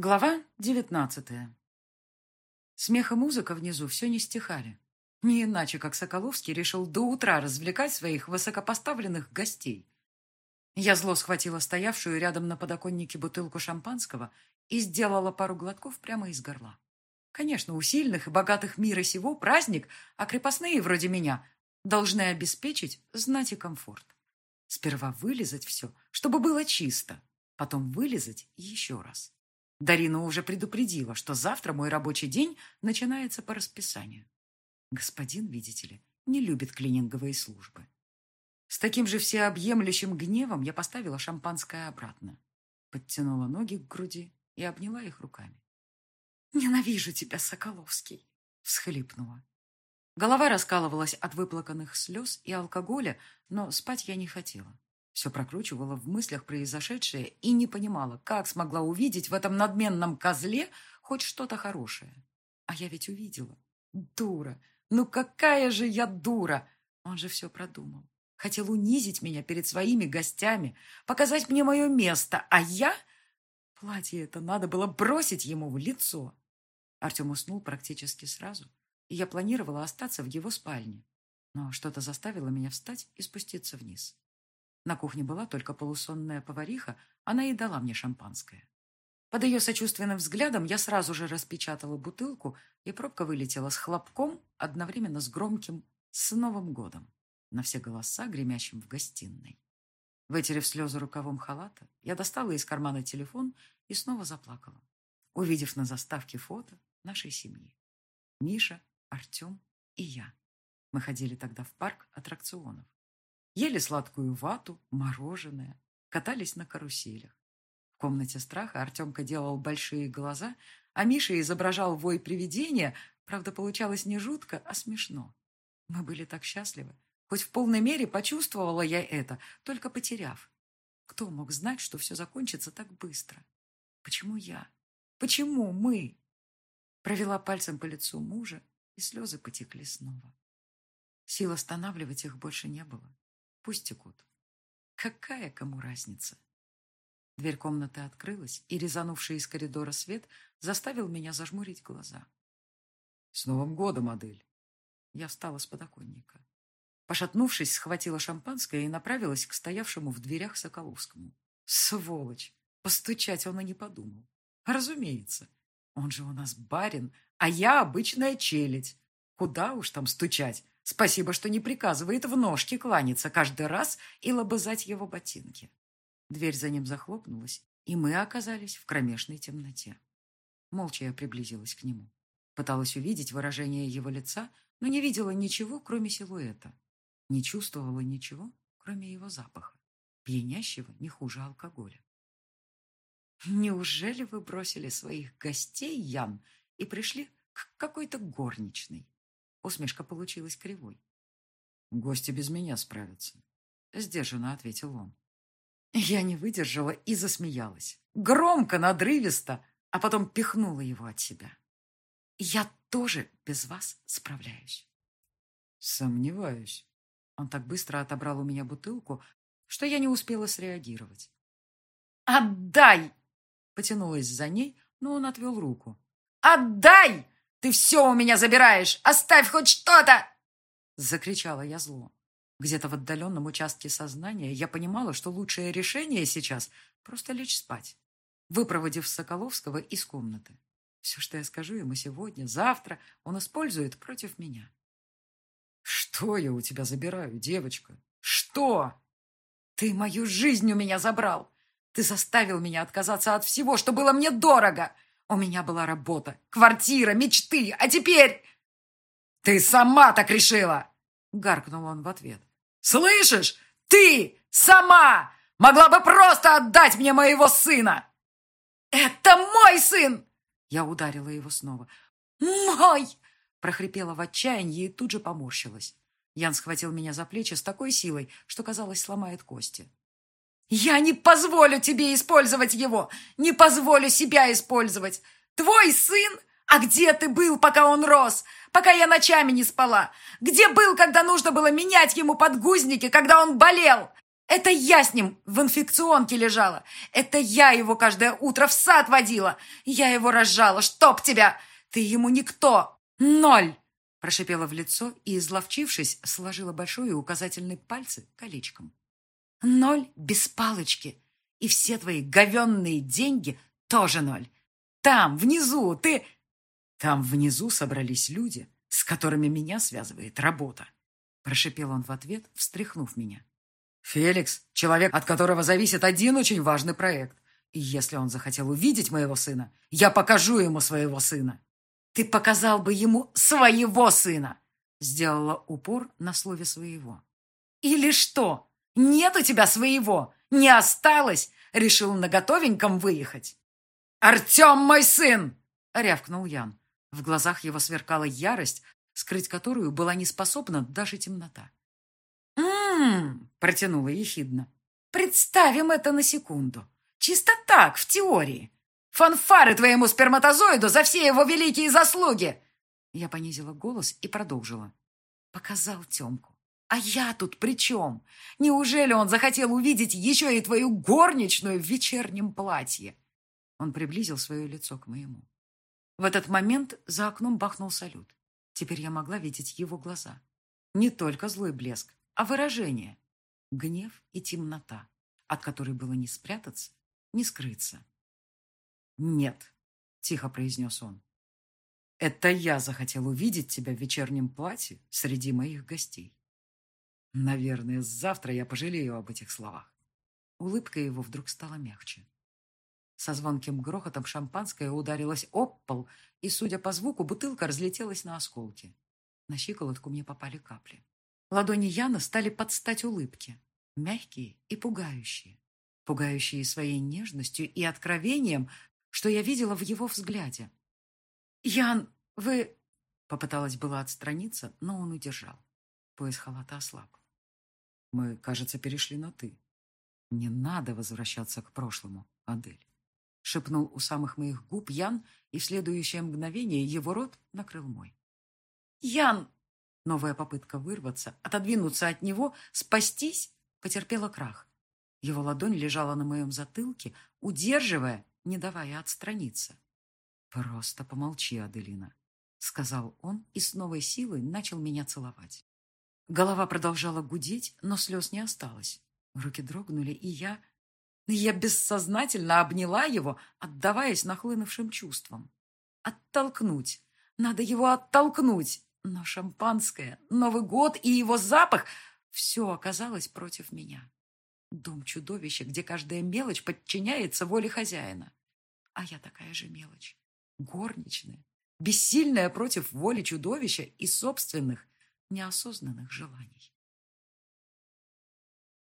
Глава девятнадцатая. Смех и музыка внизу все не стихали. Не иначе, как Соколовский решил до утра развлекать своих высокопоставленных гостей. Я зло схватила стоявшую рядом на подоконнике бутылку шампанского и сделала пару глотков прямо из горла. Конечно, у сильных и богатых мира сего праздник, а крепостные вроде меня должны обеспечить знать и комфорт. Сперва вылезать все, чтобы было чисто, потом вылезать еще раз. Дарина уже предупредила, что завтра мой рабочий день начинается по расписанию. Господин, видите ли, не любит клининговые службы. С таким же всеобъемлющим гневом я поставила шампанское обратно, подтянула ноги к груди и обняла их руками. «Ненавижу тебя, Соколовский!» — всхлипнула. Голова раскалывалась от выплаканных слез и алкоголя, но спать я не хотела. Все прокручивала в мыслях произошедшее и не понимала, как смогла увидеть в этом надменном козле хоть что-то хорошее. А я ведь увидела. Дура! Ну какая же я дура! Он же все продумал. Хотел унизить меня перед своими гостями, показать мне мое место, а я... Платье это надо было бросить ему в лицо. Артем уснул практически сразу, и я планировала остаться в его спальне. Но что-то заставило меня встать и спуститься вниз. На кухне была только полусонная повариха, она и дала мне шампанское. Под ее сочувственным взглядом я сразу же распечатала бутылку, и пробка вылетела с хлопком, одновременно с громким «С Новым годом!» на все голоса, гремящим в гостиной. Вытерев слезы рукавом халата, я достала из кармана телефон и снова заплакала, увидев на заставке фото нашей семьи. Миша, Артем и я. Мы ходили тогда в парк аттракционов. Ели сладкую вату, мороженое, катались на каруселях. В комнате страха Артемка делал большие глаза, а Миша изображал вой привидения, правда, получалось не жутко, а смешно. Мы были так счастливы. Хоть в полной мере почувствовала я это, только потеряв. Кто мог знать, что все закончится так быстро? Почему я? Почему мы? Провела пальцем по лицу мужа, и слезы потекли снова. Сил останавливать их больше не было. Пусть текут. Какая кому разница? Дверь комнаты открылась, и резанувший из коридора свет заставил меня зажмурить глаза. «С Новым годом, модель!» Я встала с подоконника. Пошатнувшись, схватила шампанское и направилась к стоявшему в дверях Соколовскому. Сволочь! Постучать он и не подумал. Разумеется. Он же у нас барин, а я обычная челядь. Куда уж там стучать? Спасибо, что не приказывает в ножки кланяться каждый раз и лобызать его ботинки. Дверь за ним захлопнулась, и мы оказались в кромешной темноте. Молча я приблизилась к нему. Пыталась увидеть выражение его лица, но не видела ничего, кроме силуэта. Не чувствовала ничего, кроме его запаха, пьянящего не хуже алкоголя. «Неужели вы бросили своих гостей, Ян, и пришли к какой-то горничной?» Усмешка получилась кривой. «Гости без меня справятся», — сдержанно ответил он. Я не выдержала и засмеялась. Громко, надрывисто, а потом пихнула его от себя. «Я тоже без вас справляюсь». «Сомневаюсь». Он так быстро отобрал у меня бутылку, что я не успела среагировать. «Отдай!» Потянулась за ней, но он отвел руку. «Отдай! Ты все у меня забираешь! Оставь хоть что-то!» Закричала я зло. Где-то в отдаленном участке сознания я понимала, что лучшее решение сейчас — просто лечь спать, выпроводив Соколовского из комнаты. Все, что я скажу ему сегодня, завтра, он использует против меня. «Что я у тебя забираю, девочка? Что? Ты мою жизнь у меня забрал! Ты заставил меня отказаться от всего, что было мне дорого!» У меня была работа, квартира, мечты, а теперь... Ты сама так решила!» Гаркнул он в ответ. «Слышишь? Ты сама могла бы просто отдать мне моего сына!» «Это мой сын!» Я ударила его снова. «Мой!» прохрипела в отчаянии и тут же поморщилась. Ян схватил меня за плечи с такой силой, что, казалось, сломает кости. «Я не позволю тебе использовать его! Не позволю себя использовать! Твой сын? А где ты был, пока он рос? Пока я ночами не спала? Где был, когда нужно было менять ему подгузники, когда он болел? Это я с ним в инфекционке лежала. Это я его каждое утро в сад водила. Я его разжала. Чтоб тебя! Ты ему никто. Ноль!» Прошипела в лицо и, изловчившись, сложила большой и указательный пальцы колечком. «Ноль без палочки. И все твои говенные деньги тоже ноль. Там, внизу, ты...» «Там внизу собрались люди, с которыми меня связывает работа», прошипел он в ответ, встряхнув меня. «Феликс — человек, от которого зависит один очень важный проект. И если он захотел увидеть моего сына, я покажу ему своего сына». «Ты показал бы ему своего сына!» Сделала упор на слове «своего». «Или что? Нет у тебя своего? Не осталось? Решил на готовеньком выехать?» «Артем мой сын!» — рявкнул Ян. В глазах его сверкала ярость, скрыть которую была не способна даже темнота. «М-м-м!» протянула ехидно. «Представим это на секунду. Чисто так, в теории. Фанфары твоему сперматозоиду за все его великие заслуги!» Я понизила голос и продолжила. Показал Темку. «А я тут при чем? Неужели он захотел увидеть еще и твою горничную в вечернем платье?» Он приблизил свое лицо к моему. В этот момент за окном бахнул салют. Теперь я могла видеть его глаза. Не только злой блеск, а выражение. Гнев и темнота, от которой было не спрятаться, не скрыться. «Нет», — тихо произнес он. «Это я захотел увидеть тебя в вечернем платье среди моих гостей. Наверное, завтра я пожалею об этих словах». Улыбка его вдруг стала мягче. Со звонким грохотом шампанское ударилось об пол, и, судя по звуку, бутылка разлетелась на осколки. На щиколотку мне попали капли. Ладони Яна стали под стать улыбке, мягкие и пугающие. Пугающие своей нежностью и откровением, что я видела в его взгляде. «Ян, вы...» Попыталась была отстраниться, но он удержал. Пояс халата ослаб. «Мы, кажется, перешли на «ты». Не надо возвращаться к прошлому, Адель», — шепнул у самых моих губ Ян, и в следующее мгновение его рот накрыл мой. «Ян!» Новая попытка вырваться, отодвинуться от него, спастись, потерпела крах. Его ладонь лежала на моем затылке, удерживая, не давая отстраниться. «Просто помолчи, Аделина», — сказал он и с новой силой начал меня целовать. Голова продолжала гудеть, но слез не осталось. Руки дрогнули, и я... Я бессознательно обняла его, отдаваясь нахлынувшим чувствам. Оттолкнуть. Надо его оттолкнуть. Но шампанское, Новый год и его запах — все оказалось против меня. Дом чудовища, где каждая мелочь подчиняется воле хозяина. А я такая же мелочь. Горничная, бессильная против воли чудовища и собственных неосознанных желаний.